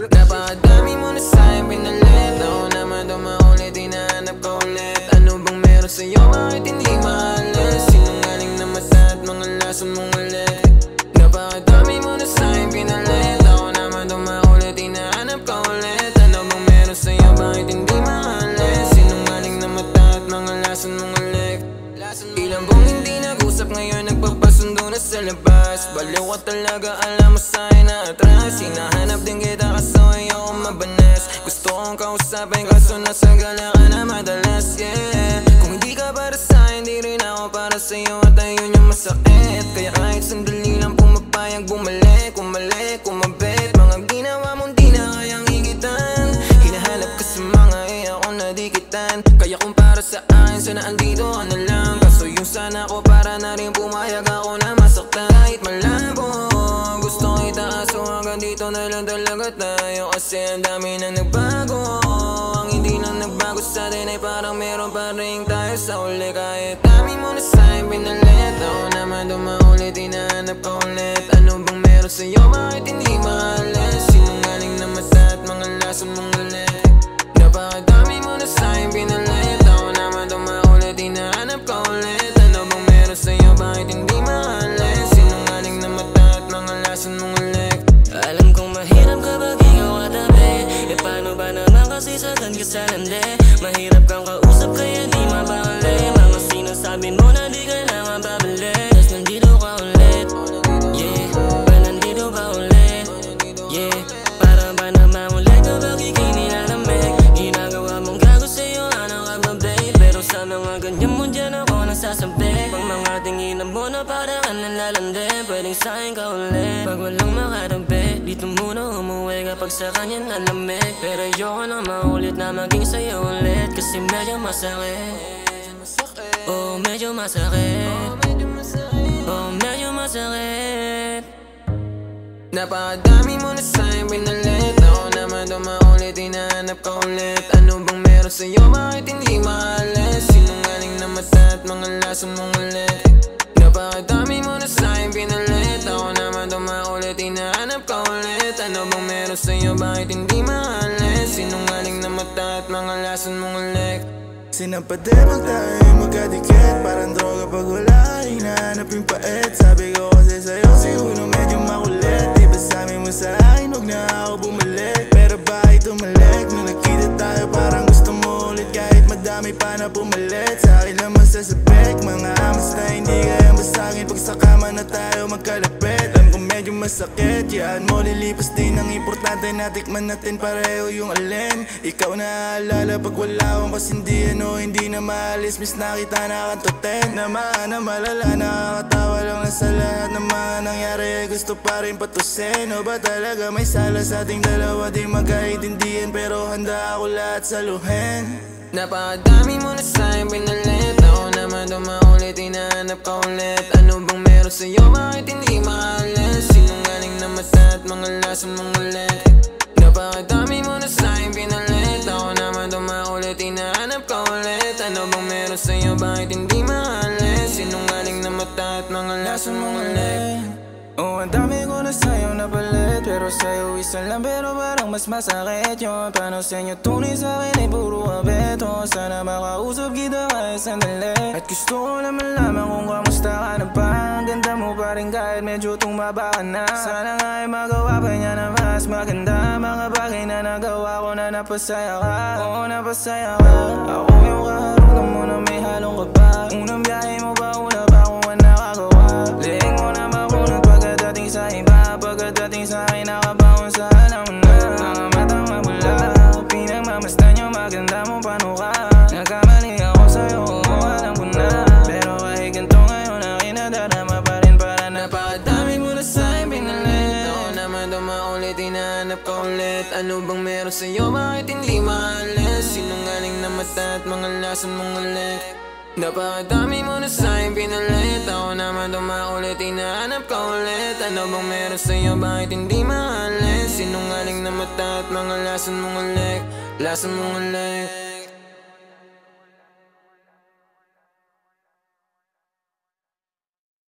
Napakarami mo na sa'yo pinalit. Ako naman dumaulit, hinahanap ka ulit. Ano bang meron sa'yo, bakit hindi mahalas Sinungaling na mata at mga lason mong ulit Napakarami mo na sa'yo pinalit. Ako naman dumaulit, hinahanap ka ulit. Ano bang meron sa'yo, bakit hindi mahalas Sinungaling na mata at mga lason mong ulit Ilang buong hindi nag-usap ngayon, nagpapasundo na sa labas. Baliw ka talaga, alam mo sa atras Hinahanap din kita kaso ayoko mabanas. Gusto kong kausapin kaso nasa gala ka na madalas yeah. Kung hindi ka para sa'yo hindi rin ako para sa'yo At ayun yung masakit. Kaya kahit sandali lang pumapayag bumalik Kumalik, kumabit Mga ginawa mong di na kayang higitan Hinahanap ka sa mga eh ako nadikitan Kaya kung para sa akin sana andito ka na lang. Kaso yung sana ko para na rin pumayag ako na masaktan. Kahit malabo Gusto kita hanggang dito na lang talaga tayo Kasi ang dami na nagbago. Ang hindi lang nagbago sa atin ay parang meron pa rin tayo sa uli Kahit dami mo na sa'yo pinalit. Ako naman dumaulit, hinahanap ko ulit. Ano bang meron sa'yo, bakit hindi maalis E paano ba naman kasi sagad ka sa lande Mahirap kang kausap kaya di mapakali Mga sinasabi mo na di kailangan babalik Tas nandito ka ulit. Yeah, ba nandito ka ulit? Yeah, para ba naman ulit ikay nilalamig Ginagawa mong gago sa'yo ano ka ba babe? Pero sa mga ganyan mo dyan ako nasasabi Pag mga tinginan mo na para ka nalalandi Pwedeng sa'kin ka ulit. Pag walang makatabi Dito muna kapag sa kanya nalamig. Pero ayoko na maulit na maging sa'yo ulit. Kasi medyo masakit. Oh, medyo masakit. Oh, medyo masakit. Napakadami mo na sa'yo pinalit. Ako naman dumaulit, hinahanap ka ulit. Ano bang meron sa'yo, bakit hindi maalis? Sinungaling na mata at mga lason mong ulit Napakadami mo na sa'yo pinalit Ako naman dumaulit, hinahanap ka ulit Ano bang meron sa'yo, bakit hindi maalis Sinungaling na mata at mga lason mong ulit Sinapademang tayo magkadikit Parang droga pag wala Hinahanap yung pait Sabi ko kasi sa'yo Siguro medyo makulit Di ba sabi mo sa akin Huwag na ako bumalik Pero bakit umalik Nung nakita tayo parang gusto mo ulit Kahit madami pa na pumalit Sa akin naman sasabik Mga amas na hindi masangin Pag sa kama na tayo magkalapit. Alam ko medyo masakit Yan. Mo lilipas din Ang importante na tikman natin pareho yung alin. Ikaw na alala pag wala akong kasi hindi ano Hindi na maalis Miss nakita na kantoten Naman na malala Nakakatawa lang na sa lahat ng mga nangyari. Gusto pa rin patusin O ba talaga may sala sa ating dalawa? Di magkaintindihan Pero handa ako lahat saluhin Napakadami mo na sa'yo pinalit Ako naman dumaulit, hinahanap ka ulit. Ano bang meron sa'yo, bakit hindi maalis Sinungaling na mata at mga lason mong ulit. Napakadami mo na sa'yo pinalit. Ako naman dumaulit, hinahanap ka ulit. Ano bang meron sa'yo, bakit hindi maalis Sinungaling na mata at mga lason mong ulit Oh, ang dami ko na sa'yo napalit Pero sa'yo isa lang. Pero parang mas masakit yun. Paano sa inyo tunay? Sa'kin ay puro abeto. Sana makausap kita kahit sandali. At gusto ko na malaman kung kamusta ka na ba? Ang ganda mo pa rin kahit medyo tumaba ka na. Sana nga ay magawa pa niya na mas maganda. Mga bagay na nagawa ko na napasaya ka. Oo, napasaya ka. Ako yung kaharungan mo na may hinahanap ka ulit. Ano bang meron sa'yo, bakit hindi maalis? Sinungaling na mata at mga lason mong ulit. Napakadami mo na sa'yo pinalit. Ako naman dumaulit, hinahanap ka ulit. Ano bang meron sa'yo, bakit hindi maalis? Sinungaling na mata at mga lason mong ulit. Lason mong ulit